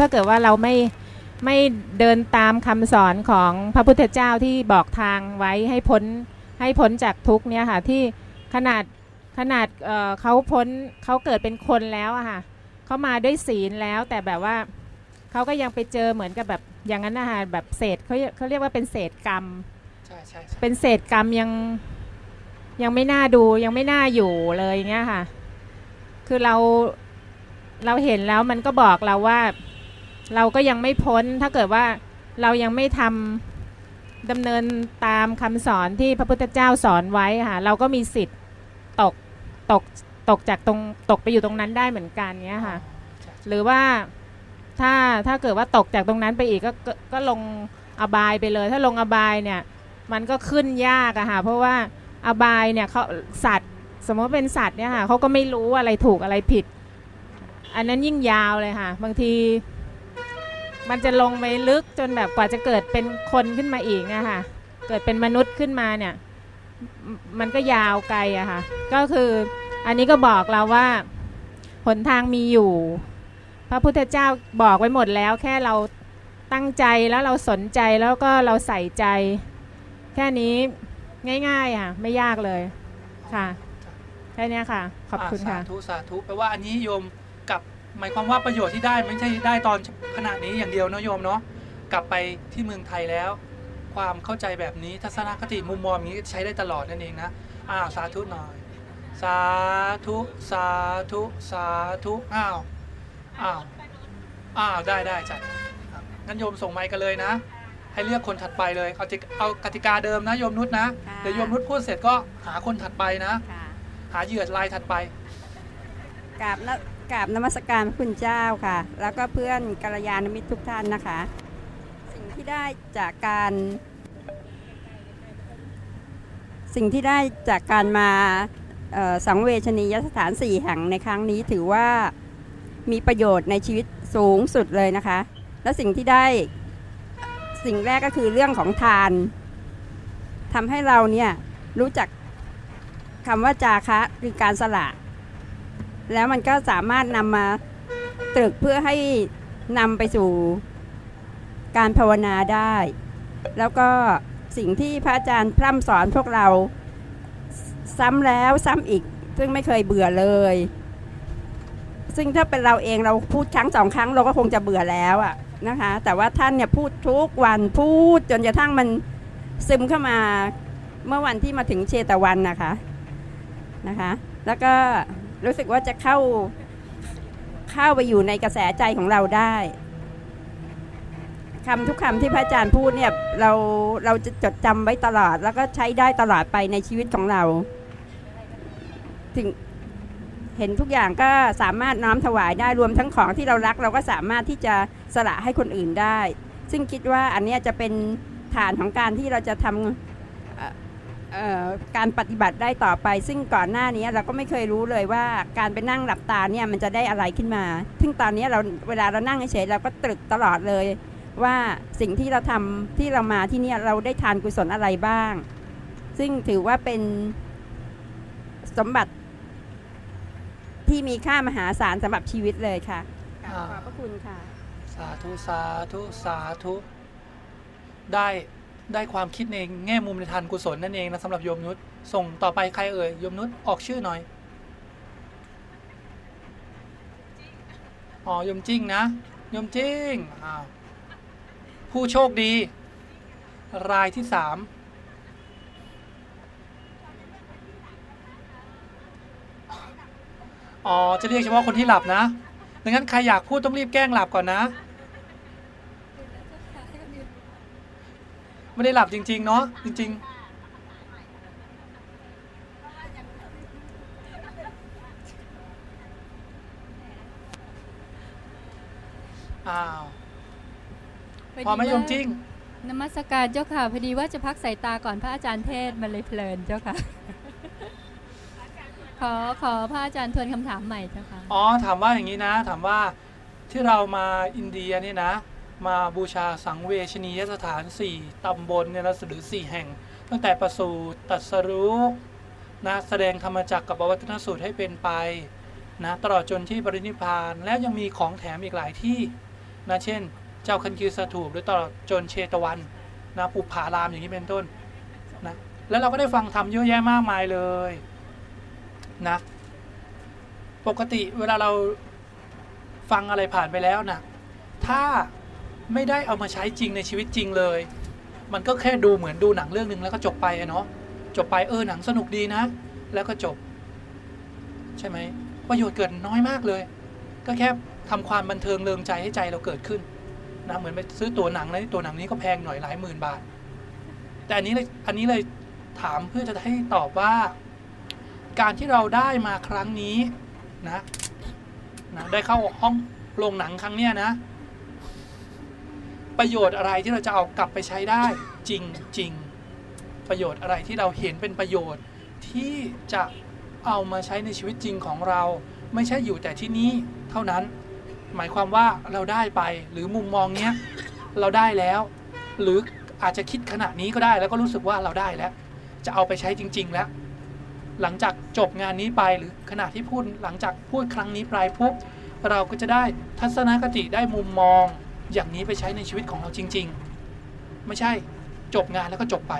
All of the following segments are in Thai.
ถ้าเกิดว่าเราไม่ไม่เดินตามคำสอนของพระพุทธเจ้าที่บอกทางไว้ให้พ้นให้พ้นจากทุกเนี่ยค่ะที่ขนาดขนาดเเขาพ้นเขาเกิดเป็นคนแล้วอะค่ะเขามาด้วยศีลแล้วแต่แบบว่าเขาก็ยังไปเจอเหมือนกับแบบอย่างนั้นนะคะแบบเศษเขาเขาเรียกว่าเป็นเศษกรรมใช่ใช่เป็นเศษกรรมยังยังไม่น่าดูยังไม่น่าอยู่เลยเงี้ยค่ะ คือเราเราเห็นแล้วมันก็บอกเราว่า เราก็ยังไม่พ้นถ้าเกิดว่าเรายังไม่ทำดำเนินตามคำสอนที่พระพุทธเจ้าสอนไว้ค่ะเราก็มีสิทธิ์ตกตกตกจากตรงตกไปอยู่ตรงนั้นได้เหมือนกันเนี้ยค่ะ หรือว่าถ้าถ้าเกิดว่าตกจากตรงนั้นไปอีกก็ก็ลงอบายไปเลย ถ้าลงอบายเนี่ย มันก็ขึ้นยากอะค่ะเพราะว่าอบายเนี่ยเขาสัตว์ สมมติเป็นสัตว์เนี่ยค่ะเขาก็ไม่รู้อะไรถูกอะไรผิด อันนั้นยิ่งยาวเลยค่ะ บางที มันจะลงไปลึกจนแบบกว่าจะเกิดเป็นคนขึ้นมาอีกนะคะเกิดเป็นมนุษย์ขึ้นมาเนี่ย มันก็ยาวไกลอะค่ะ ก็คืออันนี้ก็บอกเราว่าหนทางมีอยู่ พระพุทธเจ้าบอกไว้หมดแล้ว แค่เราตั้งใจแล้วเราสนใจแล้วก็เราใส่ใจ แค่นี้ง่ายๆค่ะ ไม่ยากเลยค่ะแค่นี้ค่ะ ขอบคุณค่ะ สาธุสาธุแปลว่าอันนี้โยม หมายความว่าประโยชน์ที่ได้ไม่ใช่ได้ตอนขณะนี้อย่างเดียวนะโยมเนาะกลับไปที่เมืองไทยแล้ว ความเข้าใจแบบนี้ทัศนคติมุมมองนี้ใช้ได้ตลอดนั่นเองนะอ้าวสาธุหน่อย สาธุสาธุสาธุอ้าวอ้าวอ้าวได้ได้จ้ะงั้นโยมส่งไมค์กันเลยนะ ให้เลือกคนถัดไปเลยเอาเอากติกาเดิมนะโยมนุชนะเดี๋ยวโยมนุชพูดเสร็จก็หาคนถัดไปนะ หาเหยื่อลายถัดไปกราบแล้ว กราบนมัสการคุณเจ้าค่ะ แล้วก็เพื่อนกัลยาณมิตรทุกท่านนะคะ สิ่งที่ได้จากการ สิ่งที่ได้จากการมาสังเวชนียสถานสี่แห่งในครั้งนี้ถือว่ามีประโยชน์ในชีวิตสูงสุดเลยนะคะ และสิ่งที่ได้สิ่งแรกก็คือเรื่องของทานทำให้เราเนี่ยรู้จักคำว่าจาคะคือการสละ แล้วมันก็สามารถนำมาตรึกเพื่อให้นำไปสู่การภาวนาได้ แล้วก็สิ่งที่พระอาจารย์พร่ำสอนพวกเราซ้ำแล้วซ้ำอีก ซึ่งไม่เคยเบื่อเลย ซึ่งถ้าเป็นเราเองเราพูดครั้งสองครั้งเราก็คงจะเบื่อแล้วอะนะคะ แต่ว่าท่านเนี่ยพูดทุกวันพูดจนกระทั่งมันซึมเข้ามาเมื่อวันที่มาถึงเชตวันนะคะนะคะ แล้วก็ รู้สึกว่าจะเข้าเข้าไปอยู่ในกระแสใจของเราได้คำทุกคำที่พระอาจารย์พูดเนี่ยเราเราจะจดจำไว้ตลอด แล้วก็ใช้ได้ตลอดไปในชีวิตของเรา ถึงเห็นทุกอย่างก็สามารถน้อมถวายได้รวมทั้งของที่เรารัก เราก็สามารถที่จะสละให้คนอื่นได้ ซึ่งคิดว่าอันนี้จะเป็นฐานของการที่เราจะทำ การปฏิบัติได้ต่อไป ซึ่งก่อนหน้านี้เราก็ไม่เคยรู้เลยว่าการไปนั่งหลับตาเนี่ยมันจะได้อะไรขึ้นมา ซึ่งตอนนี้เราเวลาเรานั่งเฉยเราก็ตรึกตลอดเลย ว่าสิ่งที่เราทำที่เรามาที่นี่เราได้ทานกุศลอะไรบ้าง ซึ่งถือว่าเป็นสมบัติที่มีค่ามหาศาลสำหรับชีวิตเลยค่ะขอบพระคุณค่ะ สาธุ สาธุ สาธุ ได้ ได้ความคิดในแง่มุมในทานกุศลนั่นเองนะสำหรับโยมนุชส่งต่อไปใครเอ่ยโยมนุชออกชื่อหน่อยอ๋อโยมจิ้งนะโยมจิ้งอ้าวผู้โชคดี รายที่สามอ๋อ จะเรียกเฉพาะคนที่หลับนะดังนั้นใครอยากพูดต้องรีบแกล้งหลับก่อนนะ ไม่ได้หลับจริง ๆ เนาะจริง ๆ อ้าว พอไม่ยมจริง นมัสการเจ้าค่ะ พอดีว่าจะพักสายตาก่อนพระอาจารย์เทศมันเลยเพลินเจ้าค่ะ ขอขอพระอาจารย์ทวนคำถามใหม่เจ้าค่ะ อ๋อ ถามว่าอย่างนี้นะ ถามว่าที่เรามาอินเดียนี่นะ มาบูชาสังเวชนียสถาน 4 ตำบลเนี่ยนะหรือ 4 แห่ง ตั้งแต่ประสูติตัสรู้นะแสดงธรรมจักรกับวัฒนสูตรให้เป็นไปนะตลอดจนที่ปรินิพานแล้วยังมีของแถมอีกหลายที่นะเช่น เจ้าคันคีสถูปหรือตลอดจนเชตวันนะปุผารามอย่างนี้เป็นต้นนะแล้วเราก็ได้ฟังธรรมเยอะแยะมากมายเลยนะปกติเวลาเราฟังอะไรผ่านไปแล้วนะถ้า ไม่ได้เอามาใช้จริงในชีวิตจริงเลย มันก็แค่ดูเหมือนดูหนังเรื่องหนึ่งแล้วก็จบไปเนาะจบไปเออหนังสนุกดีนะ แล้วก็จบ ใช่ไหมประโยชน์เกิดน้อยมากเลย ก็แค่ทำความบันเทิงเริงใจให้ใจเราเกิดขึ้นนะเหมือนไปซื้อตัวหนังนะตัวหนังนี้ก็แพงหน่อยหลายหมื่นบาท แต่อันนี้เลยอันนี้เลยถามเพื่อจะให้ตอบว่า การที่เราได้มาครั้งนี้นะนะได้เข้าห้องโรงหนังครั้งเนี้ยนะ ประโยชน์อะไรที่เราจะเอากลับไปใช้ได้จริงจริงประโยชน์อะไรที่เราเห็นเป็นประโยชน์ที่จะเอามาใช้ในชีวิตจริงของเรา ไม่ใช่อยู่แต่ที่นี่เท่านั้น หมายความว่าเราได้ไปหรือมุมมองเนี้ยเราได้แล้ว หรืออาจจะคิดขณะนี้ก็ได้แล้วก็รู้สึกว่าเราได้แล้ว จะเอาไปใช้จริง ๆ แล้ว หลังจากจบงานนี้ไปหรือขณะที่พูดหลังจากพูดครั้งนี้ไปปุ๊บเราก็จะได้ทัศนคติได้มุมมอง อย่างนี้ไปใช้ในชีวิตของเราจริง ๆ ไม่ใช่จบงานแล้วก็จบไป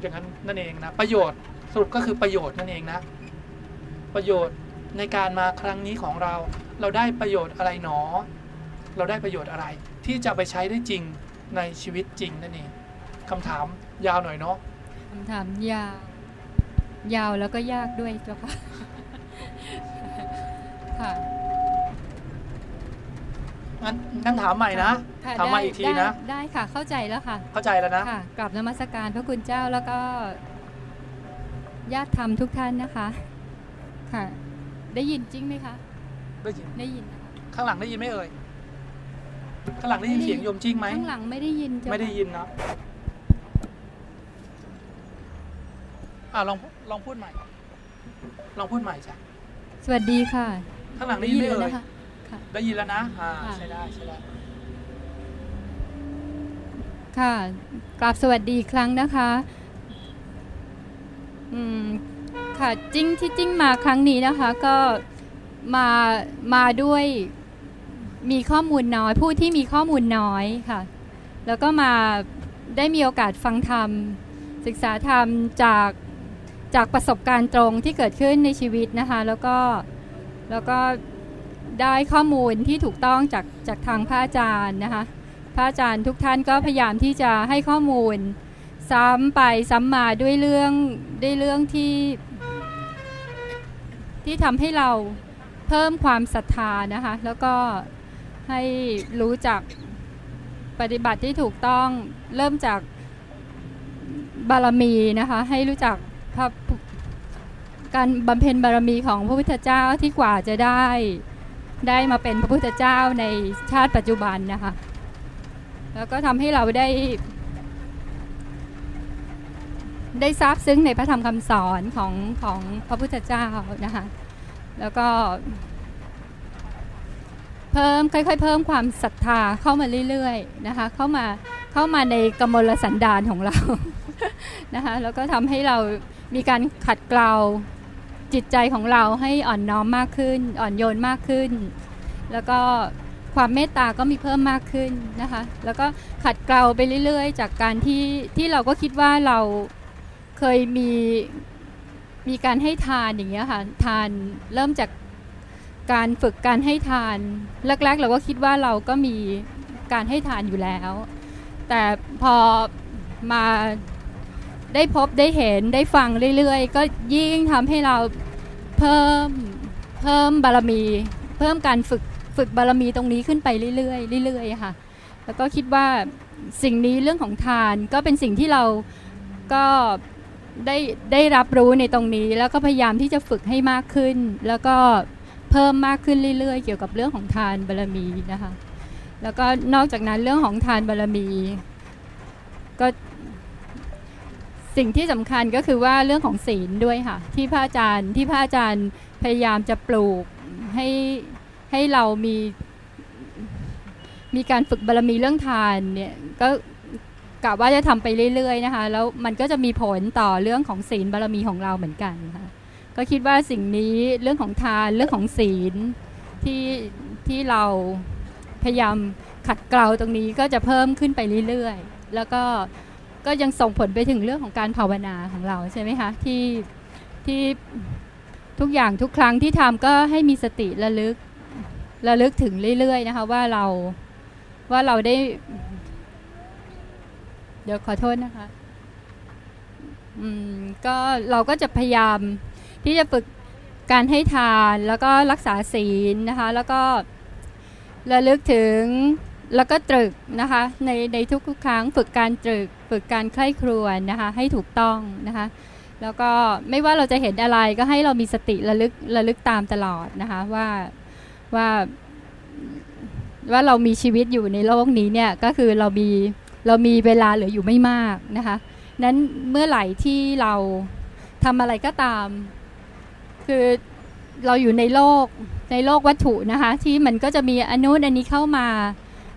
อย่างนั้นนั่นเองนะ ประโยชน์สรุปก็คือประโยชน์นั่นเองนะ ประโยชน์ในการมาครั้งนี้ของเรา เราได้ประโยชน์อะไรหนอ เราได้ประโยชน์อะไร ที่จะไปใช้ได้จริงในชีวิตจริงนั่นเองคำถามยาวหน่อยเนาะคำถามยาว ยาวแล้วก็ยากด้วยเจ้าค่ะค่ะ งั้นงั้นถามใหม่นะค่ะถามมาได้อีกทีได้นะได้ค่ะ เข้าใจแล้วค่ะ เข้าใจแล้วนะ ค่ะกราบนมัสการพระคุณเจ้าแล้วก็ญาติธรรมทุกท่านนะคะ ค่ะ ได้ยินจริงไหมคะ ได้ยินได้ยินนะคะข้างหลังได้ยินไหมเอ่ยข้างหลังได้ยินเสียงโยมจริงไหมข้างหลังไม่ได้ยินเจ้าไม่ได้ยินเนาะอะลองลองพูดใหม่ ลองพูดใหม่จ้ะสวัสดีค่ะข้างหลังได้ยินไหมแล้วเอ่ยนะคะ ค่ะ ได้ยินแล้วนะอ่าค่ะ ใช่ได้ใช่ได้ค่ะกราบสวัสดีอีกครั้งนะคะ อืม ค่ะจริงที่จริงมาครั้งนี้นะคะ ก็มา มาด้วยมีข้อมูลน้อย ผู้ที่มีข้อมูลน้อยค่ะ แล้วก็มาได้มีโอกาสฟังธรรม ศึกษาธรรมจากจากประสบการณ์ตรงที่เกิดขึ้นในชีวิตนะคะ แล้วก็แล้วก็ ได้ข้อมูลที่ถูกต้องจากจากทางพระอาจารย์นะคะพระอาจารย์ทุกท่านก็พยายามที่จะให้ข้อมูล ซ้ำไปซ้ำมาด้วยเรื่องด้วยเรื่องที่ ที่ทำให้เราเพิ่มความศรัทธานะคะ แล้วก็ให้รู้จักปฏิบัติที่ถูกต้องเริ่มจากบารมีนะคะ ให้รู้จักพระการบำเพ็ญบารมีของพระพุทธเจ้าที่กว่าจะได้ ได้มาเป็นพระพุทธเจ้าในชาติปัจจุบันนะคะ แล้วก็ทำให้เราได้ ได้ทราบซึ้งในพระธรรมคำสอนของของพระพุทธเจ้านะคะ แล้วก็ เพิ่มค่อยๆ เพิ่มความศรัทธาเข้ามาเรื่อยๆนะคะ เข้ามาเข้ามาในกมลสันดานของเรานะคะ แล้วก็ทำให้เรามีการขัดเกลา จิตใจของเราให้อ่อนน้อมมากขึ้น อ่อนโยนมากขึ้น แล้วก็ความเมตตาก็มีเพิ่มมากขึ้นนะคะ แล้วก็ขัดเกลาไปเรื่อยๆ จากการที่ที่เราก็คิดว่าเราเคยมีมีการให้ทานอย่างเงี้ยค่ะทานเริ่มจากการฝึกการให้ทานแรกๆ เราก็คิดว่าเราก็มีการให้ทานอยู่แล้ว แต่พอมา ได้พบได้เห็นได้ฟังเรื่อยๆ ก็ยิ่งทำให้เราเพิ่มเพิ่มบารมี เพิ่มการฝึกฝึกบารมีตรงนี้ขึ้นไปเรื่อยๆเรื่อยๆค่ะ แล้วก็คิดว่าสิ่งนี้เรื่องของทานก็เป็นสิ่งที่เราก็ได้ได้รับรู้ในตรงนี้ แล้วก็พยายามที่จะฝึกให้มากขึ้น แล้วก็เพิ่มมากขึ้นเรื่อยๆ เกี่ยวกับเรื่องของทานบารมีนะคะ แล้วก็นอกจากนั้นเรื่องของทานบารมี ก็ สิ่งที่สำคัญก็คือว่าเรื่องของศีลด้วยค่ะ ที่พระอาจารย์ที่พระอาจารย์พยายามจะปลูกให้ให้เรามีมีการฝึกบารมีเรื่องทานเนี่ยก็กะว่าจะทำไปเรื่อย ๆ นะคะ แล้วมันก็จะมีผลต่อเรื่องของศีลบารมีของเราเหมือนกันค่ะ ก็คิดว่าสิ่งนี้เรื่องของทานเรื่องของศีลที่ที่เราพยายามขัดเกลาตรงนี้ก็จะเพิ่มขึ้นไปเรื่อยๆ แล้วก็ ก็ยังส่งผลไปถึงเรื่องของการภาวนาของเราใช่ไหมคะที่ที่ทุกอย่างทุกครั้งที่ทำก็ให้มีสติระลึกระลึกถึงเรื่อยๆนะคะว่าเราว่าเราได้ เดี๋ยวขอโทษนะคะ อืมก็เราก็จะพยายามที่จะฝึกการให้ทานแล้วก็รักษาศีลนะคะ แล้วก็ระลึกถึง แล้วก็ตรึกนะคะในในทุกๆครั้งฝึกการตรึกฝึกการใคร่ครวญนะคะให้ถูกต้องนะคะแล้วก็ไม่ว่าเราจะเห็นอะไรก็ให้เรามีสติระลึกระลึกตามตลอดนะคะว่าว่าว่าเรามีชีวิตอยู่ในโลกนี้เนี่ยก็คือเรามีเรามีเวลาเหลืออยู่ไม่มากนะคะนั้นเมื่อไหร่ที่เราทำอะไรก็ตาม คือเราอยู่ในโลกในโลกวัตถุนะคะที่มันก็จะมีอนุนอันนี้เข้ามา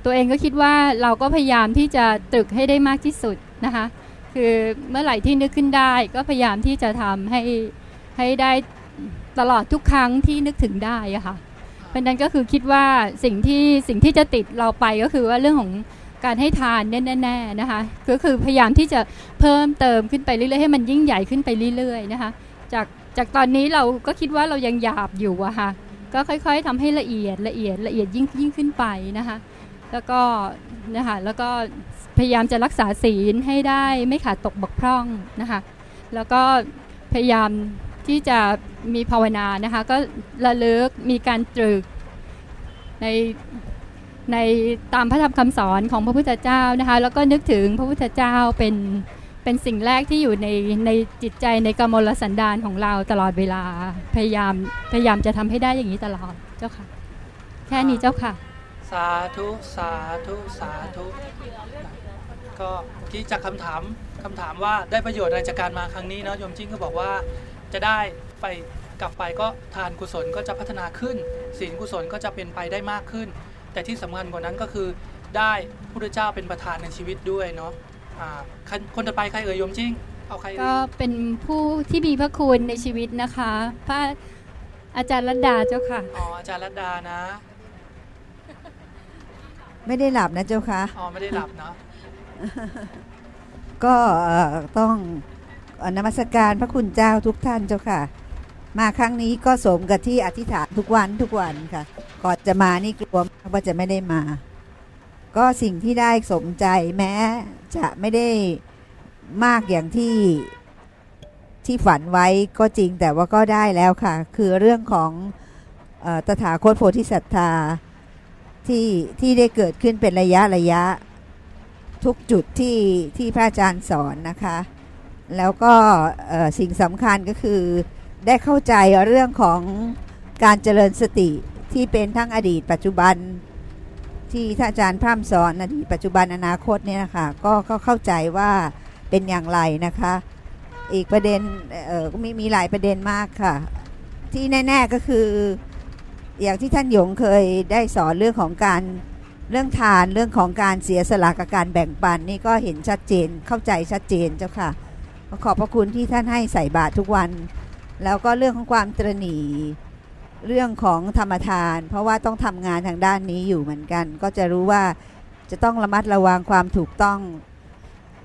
ตัวเองก็คิดว่าเราก็พยายามที่จะตรึกให้ได้มากที่สุดนะคะ คือเมื่อไหร่ที่นึกขึ้นได้ ก็พยายามที่จะทำให้ให้ได้ตลอดทุกครั้งที่นึกถึงได้อะค่ะเพราะนั้นก็คือคิดว่าสิ่งที่สิ่งที่จะติดเราไปก็คือว่าเรื่องของการให้ทานแน่ๆนะคะก็คือพยายามที่จะเพิ่มเติมขึ้นไปเรื่อยๆให้มันยิ่งใหญ่ขึ้นไปเรื่อยๆนะคะจากจากตอนนี้เราก็คิดว่าเรายังหยาบอยู่อะค่ะก็ค่อยๆทำให้ละเอียดละเอียดละเอียดยิ่งยิ่งขึ้นไปนะคะ แล้วก็นะคะแล้วก็พยายามจะรักษาศีลให้ได้ไม่ขาดตกบกพร่องนะคะแล้วก็พยายามที่จะมีภาวนานะคะก็ระลึกมีการตรึกในในตามพระธรรมคำสอนของพระพุทธเจ้านะคะแล้วก็นึกถึงพระพุทธเจ้าเป็นเป็นสิ่งแรกที่อยู่ในในจิตใจในกมลสันดานของเราตลอดเวลาพยายามพยายามจะทำให้ได้อย่างนี้ตลอดเจ้าค่ะ แค่นี้เจ้าค่ะ สาธุสาธุสาธุก็ที่จากคำถามคำถามว่าได้ประโยชน์อะไรจากการมาครั้งนี้เนาะโยมจิ้งก็บอกว่าจะได้ไปกลับไปก็ทานกุศลก็จะพัฒนาขึ้นศีลกุศลก็จะเป็นไปได้มากขึ้น แต่ที่สำคัญกว่านั้นก็คือได้พระพุทธเจ้าเป็นประธานในชีวิตด้วยเนาะอ่าคนคนต่อไปใครเอ่ยโยมจิ้งเอาใครเอ่ก็ยเป็นผู้ที่มีพระคุณในชีวิตนะคะ พระอาจารย์รัตดาเจ้าค่ะอ๋ออาจารย์รัตดานะ ไม่ได้หลับนะเจ้าค่ะอ๋อไม่ได้หลับเนาะก็เอ่อต้องเอ่อนมัสการพระคุณเจ้าทุกท่านเจ้าค่ะ มาครั้งนี้ก็สมกับที่อธิษฐานทุกวันทุกวันค่ะ ก่อนจะมานี่กลัวมากว่าจะไม่ได้มา ก็สิ่งที่ได้สมใจแม้จะไม่ได้มากอย่างที่ที่ฝันไว้ก็จริงแต่ว่าก็ได้แล้วค่ะ คือเรื่องของเออตถาคตโพธิสัตธา ที่ที่ได้เกิดขึ้นเป็นระยะระยะ ทุกจุดที่ที่พระอาจารย์สอนนะคะ แล้วก็สิ่งสำคัญก็คือได้เข้าใจเรื่องของการเจริญสติที่เป็นทั้งอดีตปัจจุบันที่ท่านอาจารย์พร่ำสอนอดีตปัจจุบันอนาคตเนี่ยนะคะก็ก็เข้าใจว่าเป็นอย่างไรนะคะ อีกประเด็นเออก็มีมีหลายประเด็นมากค่ะ ที่แน่ ๆก็คือ อย่างที่ท่านหยงเคยได้สอนเรื่องของการเรื่องทานเรื่องของการเสียสละกับการแบ่งปันนี่ก็เห็นชัดเจนเข้าใจชัดเจนเจ้าค่ะก็ขอบพระคุณที่ท่านให้ใส่บาตรทุกวัน แล้วก็เรื่องของความตระหนี่เรื่องของธรรมทาน เพราะว่าต้องทำงานทางด้านนี้อยู่เหมือนกัน ก็จะรู้ว่าจะต้องระมัดระวังความถูกต้อง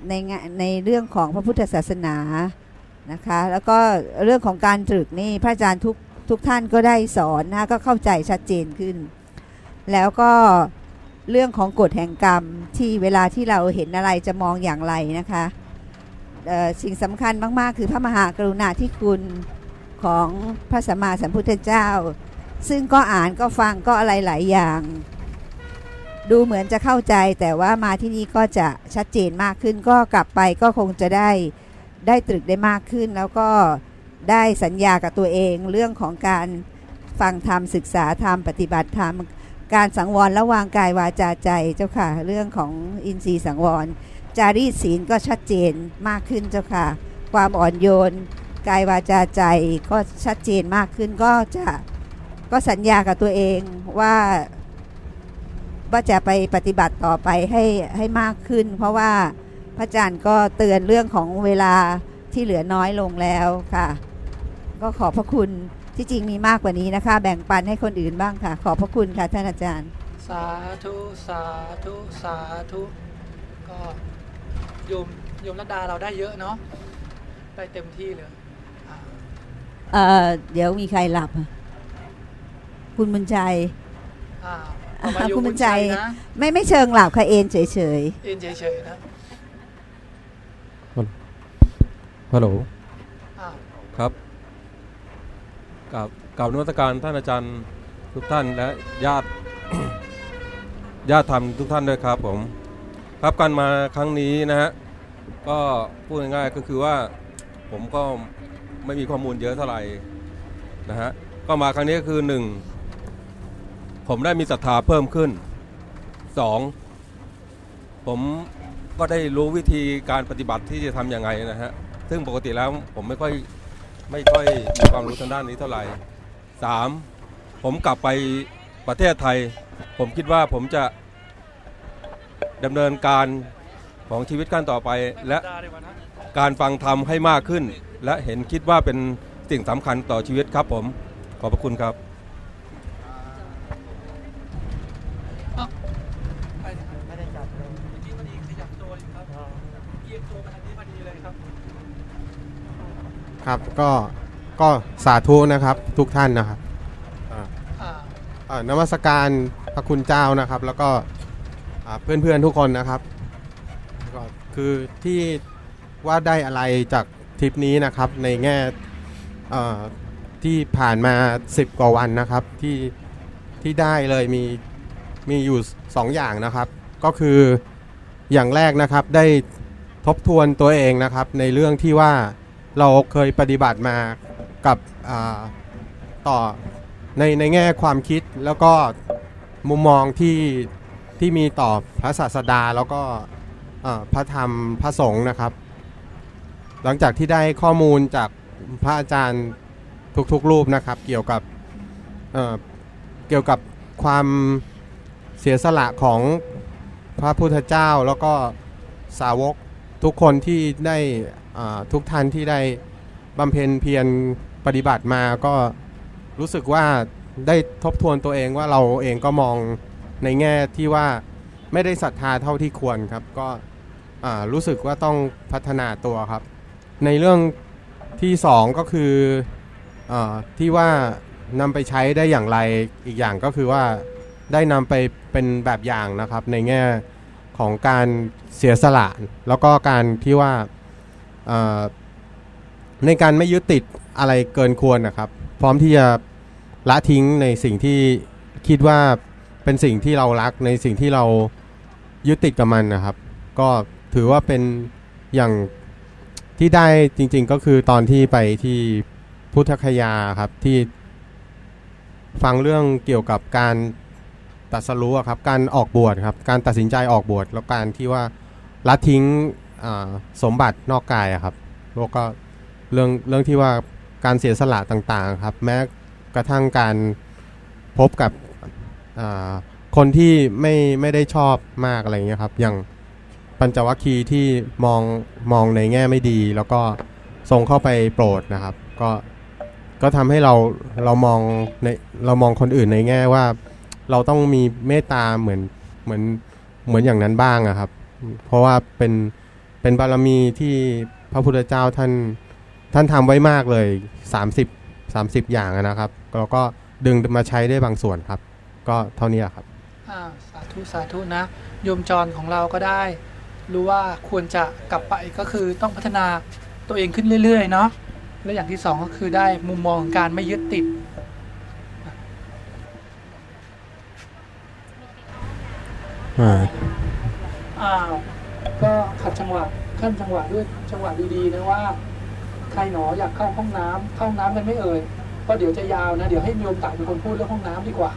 ในในเรื่องของพระพุทธศาสนานะคะ แล้วก็เรื่องของการตรึกนี่พระอาจารย์ทุก ทุกท่านก็ได้สอนนะก็เข้าใจชัดเจนขึ้น แล้วก็เรื่องของกฎแห่งกรรมที่เวลาที่เราเห็นอะไรจะมองอย่างไรนะคะสิ่งสำคัญมาก ๆ คือพระมหากรุณาธิคุณของพระสัมมาสัมพุทธเจ้า ซึ่งก็อ่านก็ฟังก็อะไรหลายอย่าง ดูเหมือนจะเข้าใจแต่ว่ามาที่นี่ก็จะชัดเจนมากขึ้นก็กลับไปก็คงจะได้ได้ตรึกได้มากขึ้นแล้วก็ ได้สัญญากับตัวเองเรื่องของการฟังธรรมศึกษาธรรมปฏิบัติธรรมการสังวรระวางกายวาจาใจเจ้าค่ะ เรื่องของอินทรีย์สังวร จารีศีลก็ชัดเจนมากขึ้นเจ้าค่ะ ความอ่อนโยนกายวาจาใจก็ชัดเจนมากขึ้นก็จะก็สัญญากับตัวเองว่าว่าจะไปปฏิบัติต่อไปให้ให้มากขึ้น เพราะว่าพระอาจารย์ก็เตือนเรื่องของเวลาที่เหลือน้อยลงแล้วค่ะ ก็ขอบพระคุณที่จริงมีมากกว่านี้นะคะ แบ่งปันให้คนอื่นบ้างค่ะ ขอบพระคุณค่ะท่านอาจารย์ สาธุสาธุสาธุก็โยมโยมรัตดาเราได้เยอะเนาะได้เต็มที่เลยอ่าเอ่อเดี๋ยวมีใครหลับอะคุณบุญชัยอ่าต่อมาโยมคุณบุบุญญชัชัยยนะไม่ไม่เชิงหลับค่ะเอนเฉยเอ็นเฉยๆนะฮัลโหล อ่า ครับ กับกับนวัตการท่านอาจารย์ทุกท่านและญาติญาติธรรมทุกท่านด้วยครับผมครับการมาครั้งนี้นะฮะก็พูดง่ายๆก็คือว่าผมก็ไม่มีข้อมูลเยอะเท่าไหร่นะฮะก็มาครั้งนี้ก็คือหนึ่งผมได้มีศรัทธาเพิ่มขึ้นสองผมก็ได้รู้วิธีการปฏิบัติที่จะทำยังไงนะฮะซึ่งปกติแล้วผมไม่ค่อย ไม่ค่อยมีความรู้ทางด้านนี้เท่าไหร่สามผมกลับไปประเทศไทย ผมคิดว่าผมจะดำเนินการของชีวิตขั้นต่อไป และกานะการฟังธรรมให้มากขึ้น และเห็นคิดว่าเป็นสิ่งสำคัญต่อชีวิตครับผม ขอบพระคุณครับ ไปไหนไม่ได้จับเลยเมื่อกี้พอดีขยับตัวอยู่ครับเอียงตัวมาทางนี้พอดีเลยครับ ครับก็ก็สาธุนะครับทุกท่านนะครับอ่าอ่าเอ่อนมัสการพระคุณเจ้านะครับ แล้วก็อ่าเพื่อนๆทุกคนนะครับก็คือที่ว่าได้อะไรจากทริปนี้นะครับในแง่เอ่อที่ผ่านมา 10 กว่าวันนะครับที่ที่ได้เลยมีมีอยู่ 2 อย่างนะครับ ก็คืออย่างแรกนะครับได้ทบทวนตัวเองนะครับในเรื่องที่ว่า เราเคยปฏิบัติมากับต่อในในแง่ความคิดแล้วก็มุมมองที่ที่มีต่อพระศาสดาแล้วก็พระธรรมพระสงฆ์นะครับ หลังจากที่ได้ข้อมูลจากพระอาจารย์ทุกๆรูปนะครับ เกี่ยวกับเเกี่ยวกับความเสียสละของพระพุทธเจ้าแล้วก็สาวกทุกคนที่ได้ ทุกท่านที่ได้บำเพ็ญเพียรปฏิบัติมาก็รู้สึกว่าได้ทบทวนตัวเองว่าเราเองก็มองในแง่ที่ว่าไม่ได้ศรัทธาเท่าที่ควรครับ ก็รู้สึกว่าต้องพัฒนาตัวครับ ในเรื่องที่สองก็คืออที่ว่านำไปใช้ได้อย่างไรอีกอย่างก็คือว่าได้นำไปเป็นแบบอย่างนะครับในแง่ของการเสียสละ แล้วก็การที่ว่า ในการไม่ยึดติดอะไรเกินควรนะครับ พร้อมที่จะละทิ้งในสิ่งที่คิดว่าเป็นสิ่งที่เรารักในสิ่งที่เรายึดติดกับมันนะครับ ก็ถือว่าเป็นอย่างที่ได้จริง ๆ ก็คือตอนที่ไปที่พุทธคยาครับที่ฟังเรื่องเกี่ยวกับการตัดสรู้ครับการออกบวชครับ การตัดสินใจออกบวชแล้วการที่ว่าละทิ้ง สมบัตินอกกายอะครับแล้วก็เรื่องเรื่องที่ว่าการเสียสละต่างๆครับ แม้กระทั่งการพบกับคนที่ไม่ไม่ได้ชอบมากอะไรเงี้ยครับ อย่างปัญจวัคคีย์ที่มองมองในแง่ไม่ดี แล้วก็ทรงเข้าไปโปรดนะครับ ก็ก็ทำให้เราเรามองในเรามองคนอื่นในแง่ว่า เราต้องมีเมตตาเหมือนเหมือนเหมือนอย่างนั้นบ้างอะครับ เพราะว่าเป็น เป็นบารมีที่พระพุทธเจ้าท่านท่านทำไว้มากเลย 30 30 อย่างอะนะครับแล้วก็ดึงมาใช้ได้บางส่วนครับ ก็เท่านี้อะครับอ่าสาธุสาธุนะโยมจรของเราก็ได้ รู้ว่าควรจะกลับไปก็คือต้องพัฒนาตัวเองขึ้นเรื่อยๆเนาะและอย่างที่สองก็คือได้มุมมองของการไม่ยึดติดอ้าว ก็ขัดจังหวะขั้นจังหวะด้วยจังหวะดีๆนะว่า ใครหนออยากเข้าห้องน้ำเข้าห้องน้ำกันไม่เอ่ยเพราะเดี๋ยวจะยาวนะ เดี๋ยวให้โยมต่ายเป็นคนพูดเรื่องห้องน้ำดีกว่า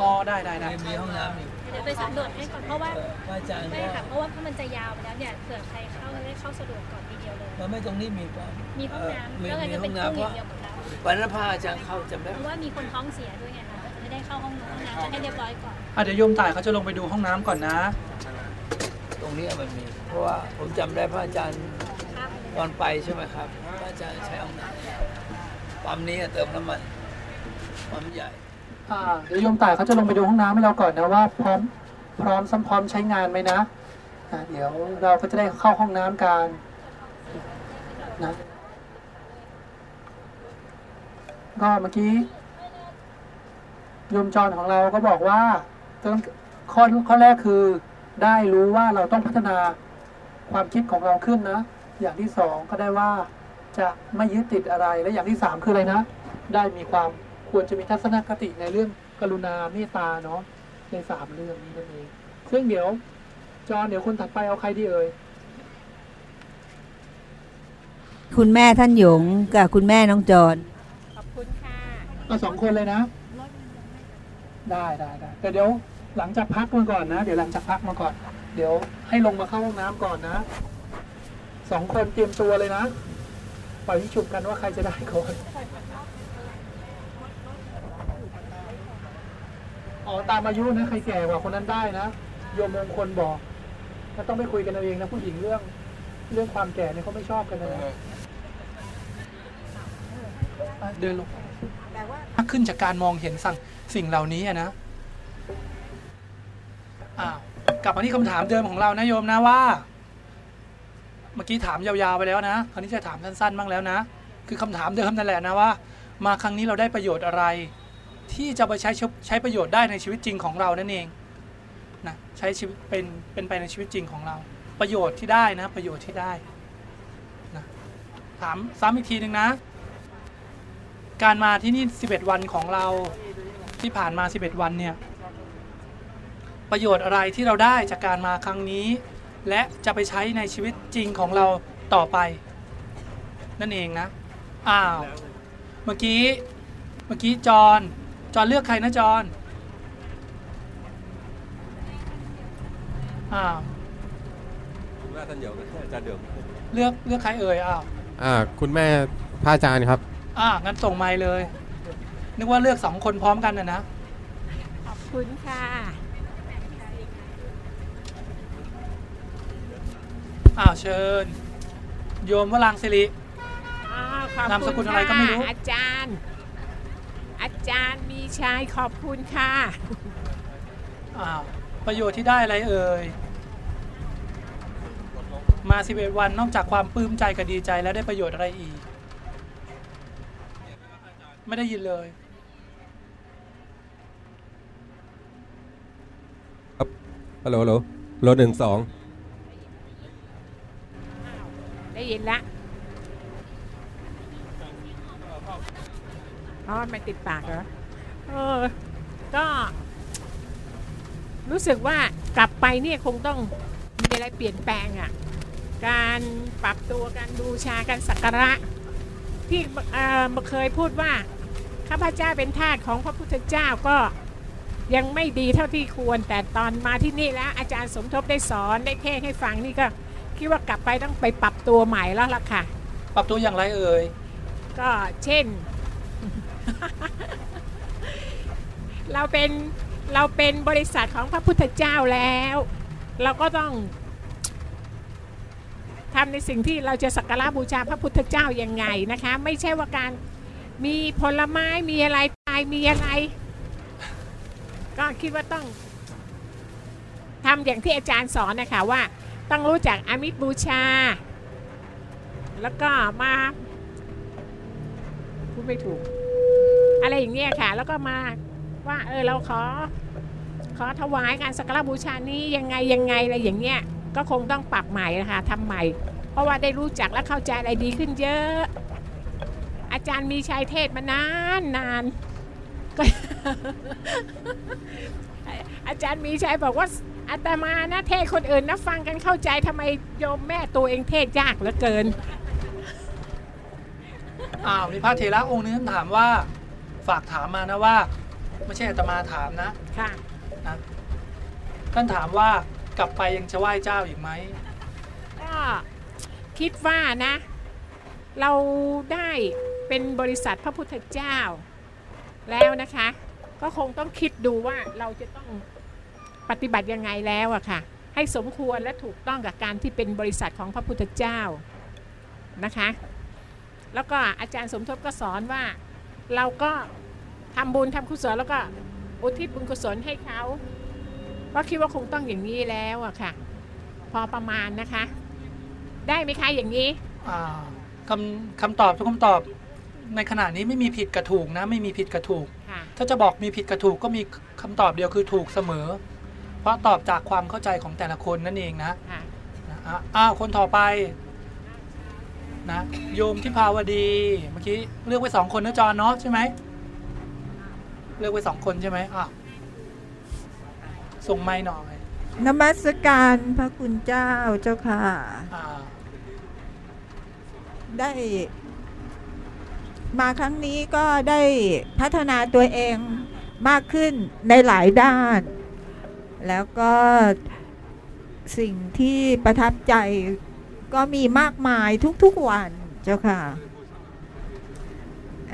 อ๋อได้ได้ได้มีห้องน้ำอยู่เดี๋ยวไปสำรวจให้ก่อนเพราะว่าพระอาจารย์ไม่ก็ค่ะเพราะว่าถ้ามันจะยาวไปแล้วเนี่ยเผื่อใครเข้าจะได้เข้าสะดวกก่อนทีเดียวเลยมันไม่ตรงนี้มีป่ะมีห้องน้ำมีก็เลยมีจะห้เป็อนงตู้น้ำอเพย่าราะงเดียวหมดแล้ววันนั้นพระอาจารย์เข้าจำได้เพราะว่ามีคนท้องเสียด้วยไงคะจะ ได้เข้าห้องน้ำจะให้เรียบร้อยก่อนอะเดี๋ยวโยมต่ายเขาจะลงไปดูห้องน้ำก่อนนะ ตรงนี้มันมี เพราะว่าผมจำได้พระอาจารย์ครับตอนไปใช่ไหมครับพระอาจารย์ใช้ห้องน้ำปั๊มนี้เติมน้ำมันปั๊มใหญ่อ่าเดี๋ยวโยมต่ายเขาจะลงไปดูห้องน้ำให้เราก่อนนะว่าพร้อมพร้อมซ้ำพร้อมใช้งานไหมนะอ่าเดี๋ยวเราก็จะได้เข้าห้องน้ำกันนะก็เมื่อกี้โยมจรของเราก็บอกว่าต้องข้อข้อแรกคือได้รู้ว่าเราต้องพัฒนาความคิดของเราขึ้นนะ อย่างที่สองก็ได้ว่าจะไม่ยึดติดอะไรและอย่างที่สามคืออะไรนะ ได้มีความควรจะมีทัศนคติในเรื่องกรุณาเมตตาเนาะในสามเรื่องนี้นั่นเองซึ่งเดี๋ยวจอห์นเดี๋ยวคนถัดไปเอาใครดีเอ่ยคุณแม่ท่านหยงกับคุณแม่น้องจอนขอบคุณค่ะเอาสองคนเลยนะ ได้ได้ได้แต่เดี๋ยวหลังจากพักมาก่อนนะ เดี๋ยวหลังจากพักมาก่อน เดี๋ยวให้ลงมาเข้าห้องน้ำก่อนนะสองคนเตรียมตัวเลยนะปล่อยวิชุบกันว่าใครจะได้ก่อนอ๋อตามอายุนะใครแก่กว่าคนนั้นได้นะโยมมงคลบอกถ้าต้องไปคุยกันเอาเองนะผู้หญิงเรื่อง เรื่องความแก่เนี่ยเขาไม่ชอบกันนะอะเดินลงขึ้นจากการมองเห็นสั่ง สิ่งเหล่านี้นะอ้ากลับมาที่คำถามเดิมของเรานะโยมนะว่า เมื่อกี้ถามยาวๆไปแล้วนะคราวนี้จะถามสั้นๆบ้างแล้วนะ คือคำถามเดิมนั่นแหละนะว่า มาครั้งนี้เราได้ประโยชน์อะไร ที่จะไปใช้ใช้ประโยชน์ได้ในชีวิตจริงของเรานั่นเองนะใช้ชีวิตเป็นเป็นไปในชีวิตจริงของเรา ประโยชน์ที่ได้นะ ประโยชน์ที่ได้นะถามซ้ำอีกทีหนึ่งนะ การมาที่นี่ 11 วันของเรา ที่ผ่านมา 11 วันเนี่ย ประโยชน์อะไรที่เราได้จากการมาครั้งนี้ และจะไปใช้ในชีวิตจริงของเราต่อไป นั่นเองนะ อ้าว เมื่อกี้ เมื่อกี้จอนจอนเลือกใครนะจอนอ้าวคุณแม่ท่านหยงอาจารย์เดิมเลือกเลือกใครเอ่ยอ้าวอ่าคุณแม่พระอาจารย์ครับ อ่างั้นส่งไมค์เลย นึกว่าเลือกสองคนพร้อมกันนะนะ ขอบคุณค่ะ อ้าวเชิญ โยมวรางศิริ อ้าวขอบนามสกุคุลณอะไรก็ไม่รู้ ค่ะอาจารย์ อาจารย์มีชัยขอบคุณค่ะ อ้าวประโยชน์ที่ได้อะไรเอ่ย มา 11 วันนอกจากความปลื้มใจกับดีใจแล้วได้ประโยชน์อะไรอีก ไม่ได้ยินเลย ฮัลโหลฮัลโหลฮัลโหลหนึ่งสองได้ยินละอ๋อไม่ติดปากเหรอ เออ ก็ รู้สึกว่ากลับไปเนี่ยคงต้องมีอะไรเปลี่ยนแปลงอะ่ะ การปรับตัวการบูชาการสักการะ ที่เออเคยพูดว่าข้าพเจ้าเป็นทาสของพระพุทธเจ้าก็ ยังไม่ดีเท่าที่ควร แต่ตอนมาที่นี่แล้ว อาจารย์สมทบได้สอนได้เทศน์ให้ฟังนี่ก็คิดว่ากลับไปต้องไปปรับตัวใหม่แล้วล่ะค่ะ ปรับตัวอย่างไรเอ่ยก็เช่น เราเป็นเราเป็นบริษัทของพระพุทธเจ้าแล้ว เราก็ต้องทำในสิ่งที่เราจะสักการะบูชาพระพุทธเจ้ายังไงนะคะ ไม่ใช่ว่าการมีผลไม้มีอะไรตายมีอะไร ก็คิดว่าต้องทำอย่างที่อาจารย์สอนนะคะว่าต้องรู้จักอามิตบูชา แล้วก็มาพูดไม่ถูก อะไรอย่างเงี้ยค่ะ แล้วก็มาว่าเออเราขอ ขอถวายการสักการบูชานี้ยังไงยังไงอะไรอย่างเงี้ยก็คงต้องปรับใหม่นะคะทำใหม่ เพราะว่าได้รู้จักและเข้าใจอะไรดีขึ้นเยอะ อาจารย์มีชัยเทศมานานนาน อาจารย์มีชัยบอกว่าอาตมานะเทศน์คนอื่นนะฟังกันเข้าใจทำไมโยมแม่ตัวเองเทศน์ยากเหลือเกิน อ้าวมีพระเถระองค์นึงถามว่า ฝากถามมานะว่า ไม่ใช่อาตมาถามนะ ค่ะนะท่านถามว่ากลับไปยังจะไหว้เจ้าอีกไหมก็คิดว่านะ เราได้เป็นบริษัทพระพุทธเจ้าแล้วนะคะ ก็คงต้องคิดดูว่าเราจะต้องปฏิบัติยังไงแล้วอะค่ะ ให้สมควรและถูกต้องกับการที่เป็นบริษัทของพระพุทธเจ้านะคะ แล้วก็อาจารย์สมทบก็สอนว่าเราก็ทำบุญทำกุศลแล้วก็อุทิศบุญกุศลให้เขาเพราะคิดว่าคงต้องอย่างนี้แล้วอะค่ะ พอประมาณนะคะ ได้ไหมคะอย่างนี้คำคำตอบทุกคำตอบในขณะนี้ไม่มีผิดกับถูกนะ ไม่มีผิดกับถูก ถ้าจะบอกมีผิดกับถูกก็มีคำตอบเดียวคือถูกเสมอ เพราะตอบจากความเข้าใจของแต่ละคนนั่นเองนะค่ะนะอะอ้าวคนต่อไปนะโยมที่ภาวดีเมื่อกี้เลือกไว้สองคนนะจอนเนาะใช่ไหมเลือกไว้สองคนใช่ไหมอะส่งไม้หน่อยนมัสการพระคุณเจ้าเจ้าค่ะอ่าได้ มาครั้งนี้ก็ได้พัฒนาตัวเองมากขึ้นในหลายด้าน แล้วก็สิ่งที่ประทับใจก็มีมากมายทุกๆวันเจ้าค่ะ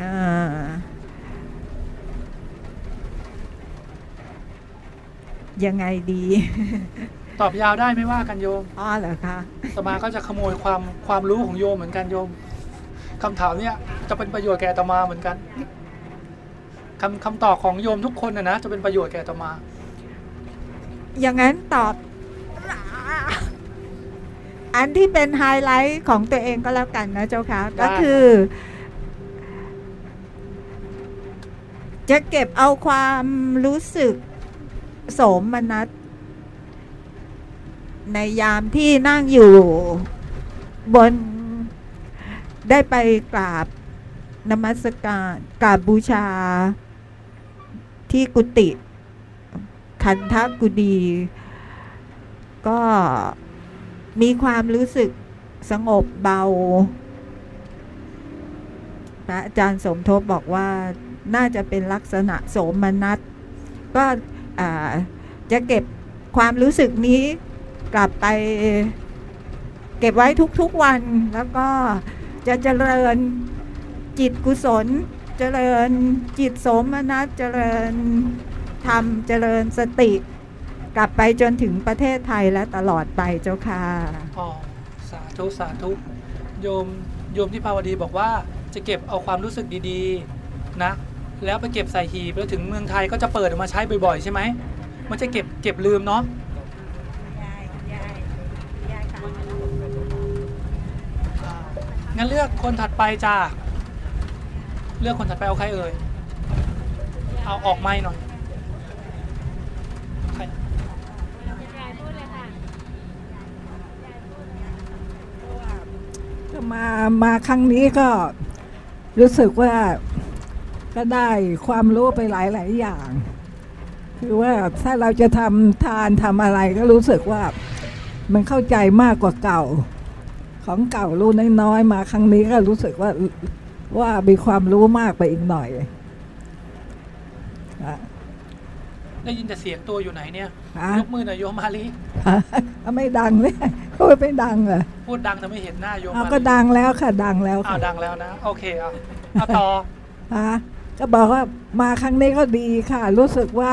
อ่ายังไงดี ตอบยาวได้ไม่ว่ากันโยม อ๋อเหรอคะสมาก็จะขโมยความความรู้ของโยมเหมือนกันโยม คำถามเนี่ยจะเป็นประโยชน์แก่อาตมาเหมือนกันคำคำตอบของโยมทุกคนนะนะจะเป็นประโยชน์แก่อาตมา อย่างนั้นตอบ อันที่เป็นไฮไลท์ของตัวเองก็แล้วกันนะเจ้าค่ะได้ก็คือ จะเก็บเอาความรู้สึกโสมนัสในยามที่นั่งอยู่บน ได้ไปกราบนมัสการกราบบูชา ที่กุฏิคันทกุดี ก็มีความรู้สึกสงบเบา พระอาจารย์สมทบบอกว่าน่าจะเป็นลักษณะโสมนัสก็จะเก็บความรู้สึกนี้กลับไป เก็บไว้ทุกๆวันแล้วก็ จะเจริญจิตกุศล เจริญจิตสมนัสเจริญธรรมเจริญสติ กลับไปจนถึงประเทศไทยและตลอดไปเจ้าค่ะอ๋อสาธุสาธุโยมโยมที่ภาวดีบอกว่าจะเก็บเอาความรู้สึกดีๆนะ แล้วไปเก็บใส่หีบแล้วถึงเมืองไทยก็จะเปิดออกมาใช้บ่อยๆ ใช่ไหมมันจะเก็บเก็บลืมเนาะ งั้นเลือกคนถัดไปจ้า เลือกคนถัดไปเอาใครเอ่ย เอาออกไม้หน่อยใครยายพูดเลยค่ะก็มามาครั้งนี้ก็รู้สึกว่าก็ได้ความรู้ไปหลายๆอย่าง คือว่าถ้าเราจะทำทานทำอะไรก็รู้สึกว่ามันเข้าใจมากกว่าเก่า ของเก่ารู้น้อยๆมาครั้งนี้ก็รู้สึกว่าว่ามีความรู้มากไปอีกหน่อยอะได้ยินแต่เสียงตัวอยู่ไหนเนี่ยฮะยกมือหน่อยโยมมาลีเอาไม่ดังเลยพูดไม่ดังเหรอพูดดังแต่ไม่เห็นหน้าโยมเอามาก็ลีดังแล้วค่ะ ดังแล้วอ้าค่ะวดังแล้วนะโอเคเอาเอาต่อฮะก็บอกว่ามาครั้งนี้ก็ดีค่ะ รู้สึกว่า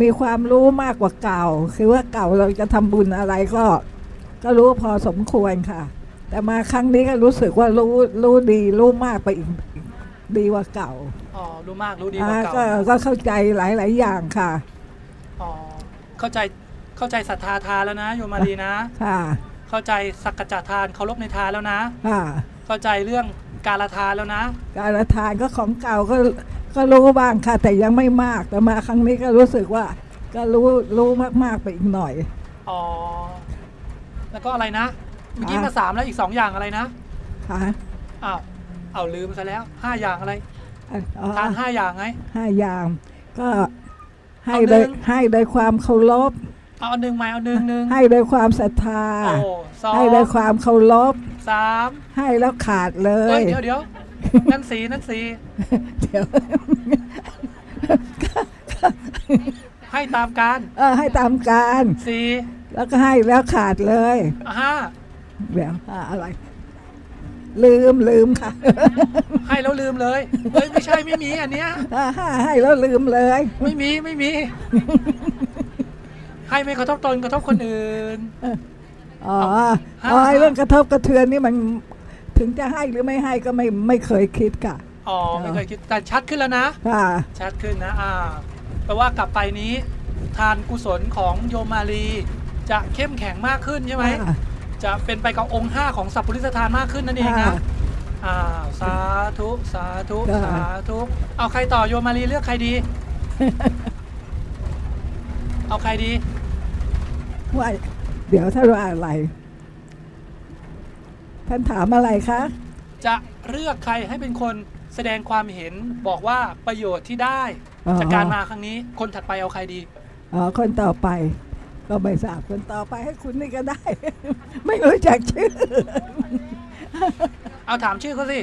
มีความรู้มากกว่าเก่า คือว่าเก่าเราจะทำบุญอะไรก็ ก็รู้พอสมควรค่ะ แต่มาครั้งนี้ก็รู้สึกว่ารู้รู้ดีรู้มากไปอีกอีกดีกว่าเก่าอ๋อรู้มากรู้ดีกว่าอ่าเก่าก็ก็เข้าใจหลาย ๆ อย่างค่ะอ๋อเข้าใจเข้าใจศรัทธาทานแล้วนะโยมมาลีนะค่ะเข้าใจสักกจจทานเคารพในทานแล้วนะค่ะเข้าใจเรื่องการละทานแล้วนะ การทานก็ของเก่าก็ก็รู้บ้างค่ะ แต่ยังไม่มากแต่มาครั้งนี้ก็รู้สึกว่า ก็รู้รู้มากๆไปอีกหน่อยอ๋อแล้วก็อะไรนะ เมื่อกี้อะมาสามแล้วอีกสองอย่างอะไรนะค่ะอ้าวเอาลืมซะแล้วห้าอย่างอะไรอ๋อทานห้าอย่างไงห้าอย่างก็ให้เอาหนึ่โดยงให้โดยความเคารพเอาอันหนึ่งไหมเอาหนึ่งหนึ่งให้โดยความศรัทธาโอ้สองให้โดยความเคารพสามให้แล้วขาดเลเอ้ยยเดี๋ยวเดี๋ยวนั่นสีนั่นสีเดี๋ยวให้ตามการเออให้ตามการสี่แล้วก็ให้แล้วขาดเลยห้า เดี๋ยวอ่าอะไร ลืมลืมค่ะ ให้แล้วลืมเลยเฮ้ยไม่ใช่ไม่มีอันเนี้ยอ่าให้แล้วลืมเลย ไม่มีไม่มี ให้ไม่กระทบตนกระทบคนอื่นอ๋อห้าอ๋อไอ้เรื่องกระทบกระเทือนนี่มันถึงจะให้หรือไม่ให้ก็ไม่ไม่เคยคิดค่ะ อ๋อไม่เคยคิดแต่ชัดขึ้นแล้วนะค่ะชัดขึ้นนะอ่าแปลว่ากลับไปนี้ ทานกุศลของโยมมาลีจะเข้มแข็งมากขึ้นใช่ไหมอ่า จะเป็นไปกับองค์ 5 ของสัพพุริสทานมากขึ้นนั่นเองนะอ่าอ่าสาธุ สาธุค่ะสาธุ เอาใครต่อโยมมาลีเลือกใครดี เอาใครดี ว่า เดี๋ยวถ้าว่าอะไร ท่านถามอะไรคะ จะเลือกใครให้เป็นคนแสดงความเห็นบอกว่าประโยชน์ที่ได้อ๋อจากการมาครั้งนี้ คนถัดไปเอาใครดี อ๋อ คนต่อไป ก็ไม่ทราบคนต่อไปให้คุณนี่ก็ได้ ไม่รู้จักชื่อ เอาถามชื่อเขาสิ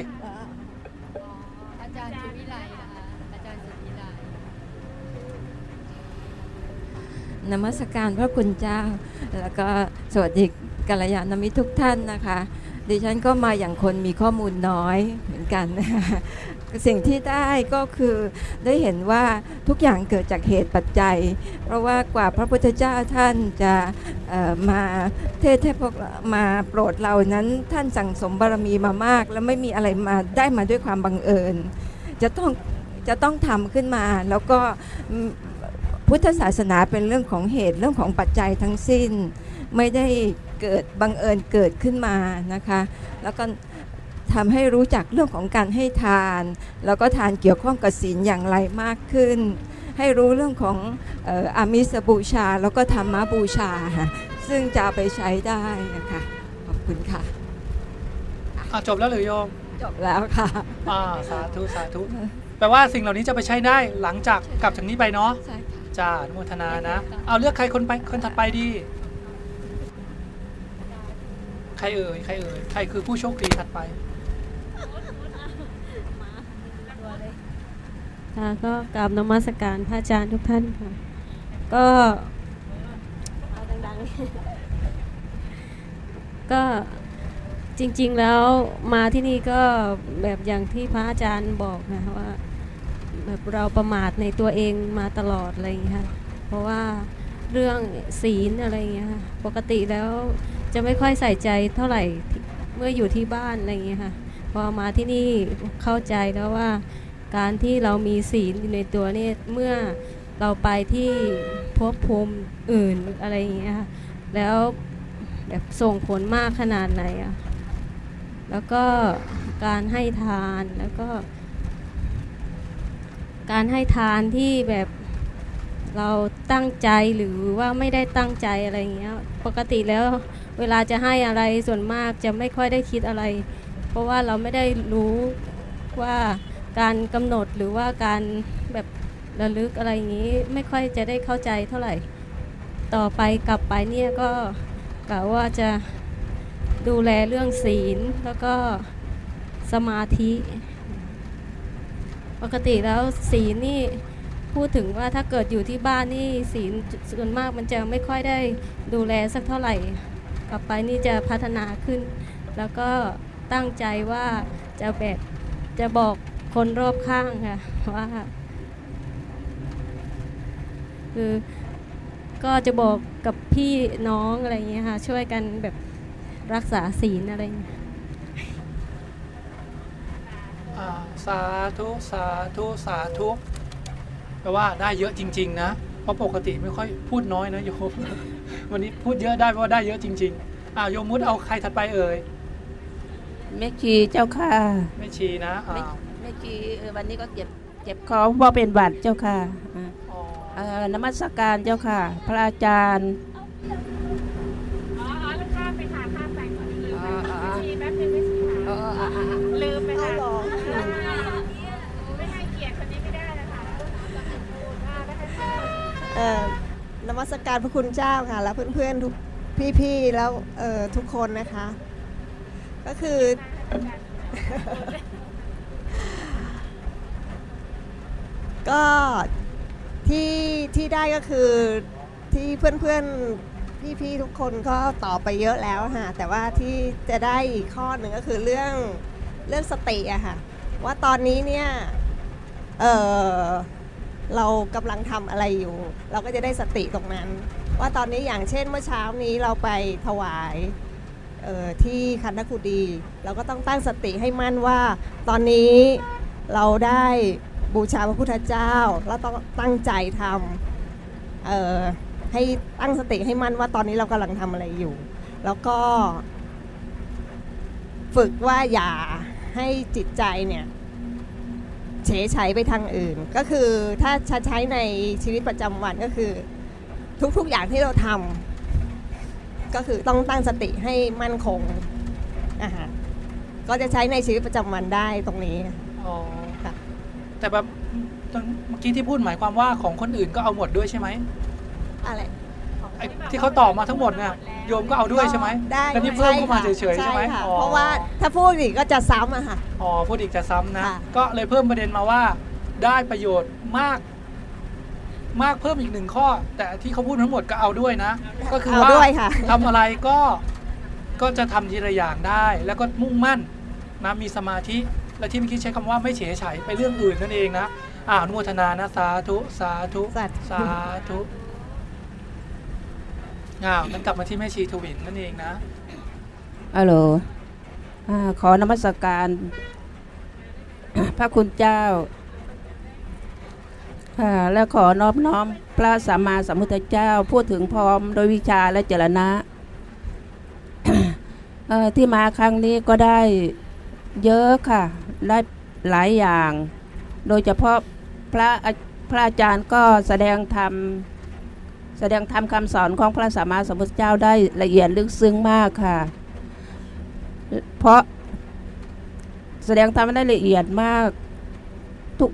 อาจารย์สุวิไลนะคะอาจารย์สุวิไลนมัสการพระคุณเจ้า แล้วก็สวัสดีกัลยาณมิตรทุกท่านนะคะ ดิฉันก็มาอย่างคนมีข้อมูลน้อยเหมือนกันนะคะ สิ่งที่ได้ก็คือได้เห็นว่าทุกอย่างเกิดจากเหตุปัจจัย เพราะว่ากว่าพระพุทธเจ้าท่านจะมาเทศให้พวกมาโปรดเรานั้นท่านสั่งสมบารมีมามาก แล้วไม่มีอะไรมาได้มาด้วยความบังเอิญ จะต้องจะต้องทำขึ้นมาแล้วก็พุทธศาสนาเป็นเรื่องของเหตุเรื่องของปัจจัยทั้งสิ้น ไม่ได้เกิดบังเอิญเกิดขึ้นมานะคะ แล้วก็ ทำให้รู้จักเรื่องของการให้ทาน แล้วก็ทานเกี่ยวข้องกับศีลอย่างไรมากขึ้น ให้รู้เรื่องของเอ่ออามิสบูชา แล้วก็ธรรมบูชาค่ะซึ่งจะเอาไปใช้ได้นะคะขอบคุณค่ะอะจบแล้วหรือโยมจบแล้วค่ะอ่าสาธุสาธุแปลว่าสิ่งเหล่านี้จะไปใช้ได้หลังจากกลับจากนี้ไปเนาะใช่ค่ะจ้าอนุโมทนานะ เอาเลือกใครคนไปคนถัดไปดีใครเอ่ยใครเอ่ยใครคือผู้โชคดีถัดไป ค่ะ ก็กราบนมัสการพระอาจารย์ทุกท่านค่ะ ก็เอาดังๆ ก็จริงๆแล้วมาที่นี่ก็แบบอย่างที่พระอาจารย์บอกนะว่าแบบเราประมาทในตัวเองมาตลอดอะไรอย่างเงี้ค่ะ เพราะว่าเรื่องศีลอะไรอย่างเงี้ยค่ะ ปกติแล้วจะไม่ค่อยใส่ใจเท่าไหร่เมื่ออยู่ที่บ้านอะไรอย่างเงี้ยค่ะ พอมาที่นี่เข้าใจแล้วว่า การที่เรามีศีลอยู่ในตัวเนี่ยเมื่อเราไปที่ภพภูมิอื่นอะไรอย่างเงี้ยค่ะแล้วแบบส่งผลมากขนาดไหนอะแล้วก็การให้ทานแล้วก็ การให้ทานที่แบบเราตั้งใจหรือว่าไม่ได้ตั้งใจอะไรอย่างเงี้ยปกติแล้วเวลาจะให้อะไรส่วนมากจะไม่ค่อยได้คิดอะไร เพราะว่าเราไม่ได้รู้ว่า การกำหนดหรือว่าการแบบระลึกอะไรอย่างนี้ไม่ค่อยจะได้เข้าใจเท่าไหร่ ต่อไปกลับไปเนี่ยก็กล่าวว่าจะดูแลเรื่องศีลแล้วก็สมาธิ ปกติแล้วศีลนี่พูดถึงว่าถ้าเกิดอยู่ที่บ้านนี่ศีลส่วนมากมันจะไม่ค่อยได้ดูแลสักเท่าไหร่ กลับไปนี่จะพัฒนาขึ้น แล้วก็ตั้งใจว่าจะแบบจะบอก คนรอบข้างค่ะว่าคือก็จะบอกกับพี่น้องอะไรอย่างเงี้ยค่ะ ช่วยกันแบบรักษาศีลอะไรอย่างเงี้ยอ่าสาธุสาธุสาธุแปลว่าได้เยอะจริง ๆ นะ เพราะปกติไม่ค่อยพูดน้อยนะโยมวันนี้พูดเยอะได้เพราะว่าได้เยอะจริงๆอ่าโยมมุดเอาใครถัดไปเอ่ยแม่ชีเจ้าค่ะแม่ชีนะอ่าแม่ ชีเออวันนี้ก็เจ็บเจ็บคอเพราะเป็นหวัดเจ้าค่ะอ่าเอ่อนมัสการเจ้าค่ะ พระอาจารย์อ๋ออ๋อแล้วข้ามไปค่ะข้ามไปก่อนลืมไปชีแป๊บนึงไม่ชีค่ะลืมไปค่ะไม่ให้เกียรติคนนี้ไม่ได้นะคะอ่าไม่ให้เกียรติเอ่อนมัสการพระคุณเจ้าค่ะ แล้วเพื่อนๆทุกพี่ๆแล้วเอ่อทุกคนนะคะ ก็คือ ก็ที่ที่ได้ก็คือที่เพื่อนๆ พี่ๆ ทุกคนก็ตอบไปเยอะแล้วค่ะแต่ว่าที่จะได้อีกข้อหนึ่งก็คือเรื่องเรื่องสติอะค่ะว่าตอนนี้เนี่ยเออเรากำลังทำอะไรอยู่ เราก็จะได้สติตรงนั้น ว่าตอนนี้อย่างเช่นเมื่อเช้านี้เราไปถวายออที่คันธกุดี เราก็ต้องตั้งสติให้มั่นว่า ตอนนี้เราได้ บูชาพระพุทธเจ้า แล้วต้องตั้งใจทำเอ่อให้ตั้งสติให้มั่นว่าตอนนี้เรากำลังทำอะไรอยู่ แล้วก็ ฝึกว่าอย่าให้จิตใจเนี่ยเฉยใช้ไปทางอื่น ก็คือถ้าใช้ในชีวิตประจำวันก็คือ ทุกๆอย่างที่เราทำก็คือต้องตั้งสติให้มั่นคงอ่าฮะก็จะใช้ในชีวิตประจำวันได้ตรงนี้อ๋อ แต่แบบตอนเมื่อกี้ที่พูดหมายความว่าของคนอื่นก็เอาหมดด้วยใช่ไหมอะไรไอ้ที่เขาตอบมาทั้งหมดเนี่ยโยมก็เอาด้วยใช่ไหมได้แล้วนี่เพิ่มเข้ามาเฉยๆใช่ไหมค่ะอ๋อเพราะว่าถ้าพูดอีกก็จะซ้ำอะค่ะอ๋อพูดอีกจะซ้ำนะค่ะก็เลยเพิ่มประเด็นมาว่า ได้ประโยชน์มาก มากเพิ่มอีกหนึ่งข้อ แต่ที่เขาพูดทั้งหมดก็เอาด้วยนะ ก็คือเอาว่าด้วยค่ะทำอะไรก็ก็จะทำทีละอย่างได้ แล้วก็มุ่งมั่นนะมีสมาธิ และที่เมื่อกี้ใช้คำว่าไม่เฉยเฉยไปเรื่องอื่นนั่นเองนะอ่าอนุโมทนานะสาธุสาธุสาธุอ้าวมันกลับมาที่แม่ชีทวินนั่นเองนะฮัลโหลอ่าขอนมัสการพระคุณเจ้าค่ะและขอนอบน้อมพระสัมมาสัมพุทธเจ้า พูดถึงพร้อมโดยวิชาและเจรณะเอ่อที่มาครั้งนี้ก็ได้เยอะค่ะ ได้หลายอย่าง โดยเฉพาะพระอาพระอาจารย์ก็แสดงธรรมแสดงธรรมคำสอนของพระสัมมาสัมพุทธเจ้าได้ละเอียดลึกซึ้งมากค่ะ เพราะแสดงธรรมได้ละเอียดมากทุก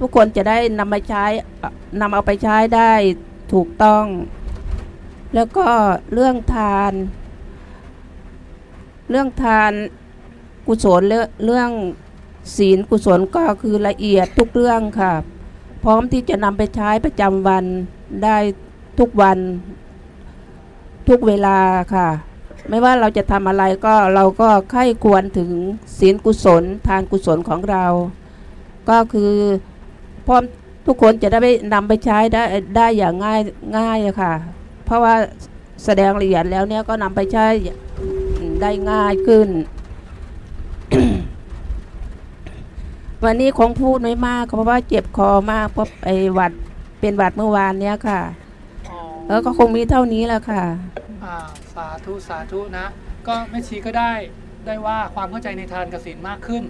ทุกคนจะได้นำมาใช้นำเอาไปใช้ได้ถูกต้อง แล้วก็เรื่องทาน เรื่องทาน กุศลเรื่องศีลกุศลก็คือละเอียดทุกเรื่องค่ะ พร้อมที่จะนำไปใช้ประจำวันได้ทุกวันทุกเวลาค่ะ ไม่ว่าเราจะทำอะไรก็เราก็ใคร่ควรถึงศีลกุศลทานกุศลของเรา ก็คือพร้อมทุกคนจะได้ไปนำไปใช้ได้ได้อย่างง่ายง่ายค่ะ เพราะว่าแสดงละเอียดแล้วเนี่ยก็นำไปใช้ได้ง่ายขึ้น วันนี้คงพูดไม่มากเพราะว่าเจ็บคอมากเพราะไอหวัดเป็นหวัดเมื่อวานเนี้ยค่ะแล้วก็คงมีเท่านี้แหละค่ะ อ่าสาธุสาธุนะ ก็แม่ชีก็ได้ได้ว่าความเข้าใจในทานกสินมากขึ้น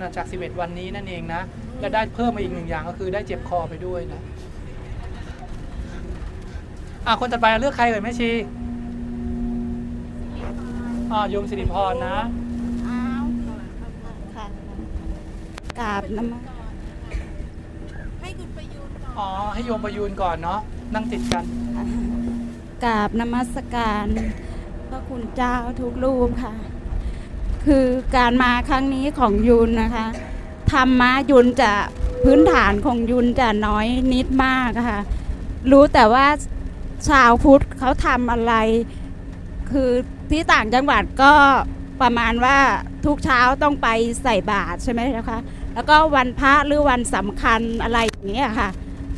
นะจาก 11 วันนี้นั่นเองนะ และได้เพิ่มมาอีกหนึ่งอย่างก็คือได้เจ็บคอไปด้วยนะอ่าคนต่อไปเลือกใครเอ่ยแม่ชีอ่าโยมสิริพรนะ กราบน้อ๋อให้โยมประยูนก่อนเนาะนั่งติดกันำกราบนมัสการพระคุณเจ้าทุกรูปค่ะ คือการมาครั้งนี้ของยุนนะคะธรรมะยุนจะพื้นฐานของยุนจะน้อยนิดมากอะค่ะ รู้แต่ว่าชาวพุทธเขาทำอะไร คือที่ต่างจังหวัดก็ประมาณว่าทุกเช้าต้องไปใส่บาตรใช่ไหมนะคะ แล้วก็วันพระหรือวันสำคัญอะไรอย่างเงี้ยค่ะ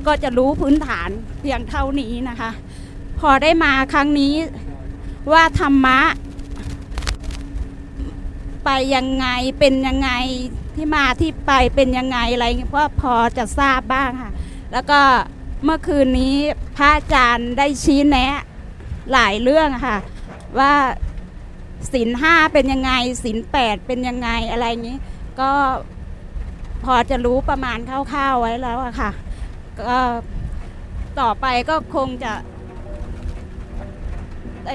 ก็จะรู้พื้นฐานเพียงเท่านี้นะคะ พอได้มาครั้งนี้ว่าธรรมะ ไปยังไงเป็นยังไงที่มาที่ไปเป็นยังไงอะไรเงี้ยก็พอจะทราบบ้างค่ะ แล้วก็เมื่อคืนนี้พระอาจารย์ได้ชี้แนะหลายเรื่องค่ะ ว่าศีลห้าเป็นยังไงศีลแปดเป็นยังไงอะไรอย่างนี้ ก็ พอจะรู้ประมาณคร่าวๆไว้แล้วอะค่ะ ก็ต่อไปก็คงจะไอ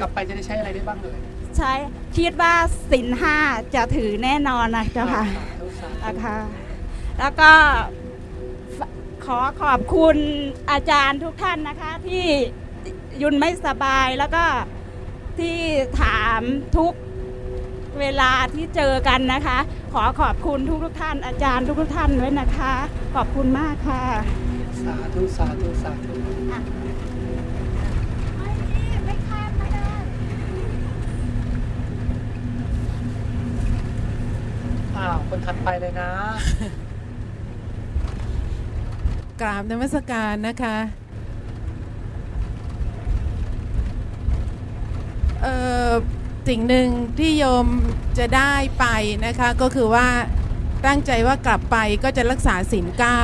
กลับไปจะได้ใช้อะไรได้บ้างเลยใช้คิดว่าสินห้าจะถือแน่นอนนะเจ้าค่ะนะคะแล้วก็ฝขอขอบคุณอาจารย์ทุกท่านนะคะ ที่ยุนไม่สบายแล้วก็ที่ถามทุก เวลาที่เจอกันนะคะ ขอขอบคุณทุกทุกๆท่านอาจารย์ทุกทุกๆท่านด้วยนะคะ ขอบคุณมากค่ะ สาธุสาธุสาธุอ้าวคนถัดไปเลยนะ กราบนมัสการนะคะเอ่อ สิ่งหนึ่งที่โยมจะได้ไปนะคะ ก็คือว่าตั้งใจว่ากลับไปก็จะรักษาศีลเก้า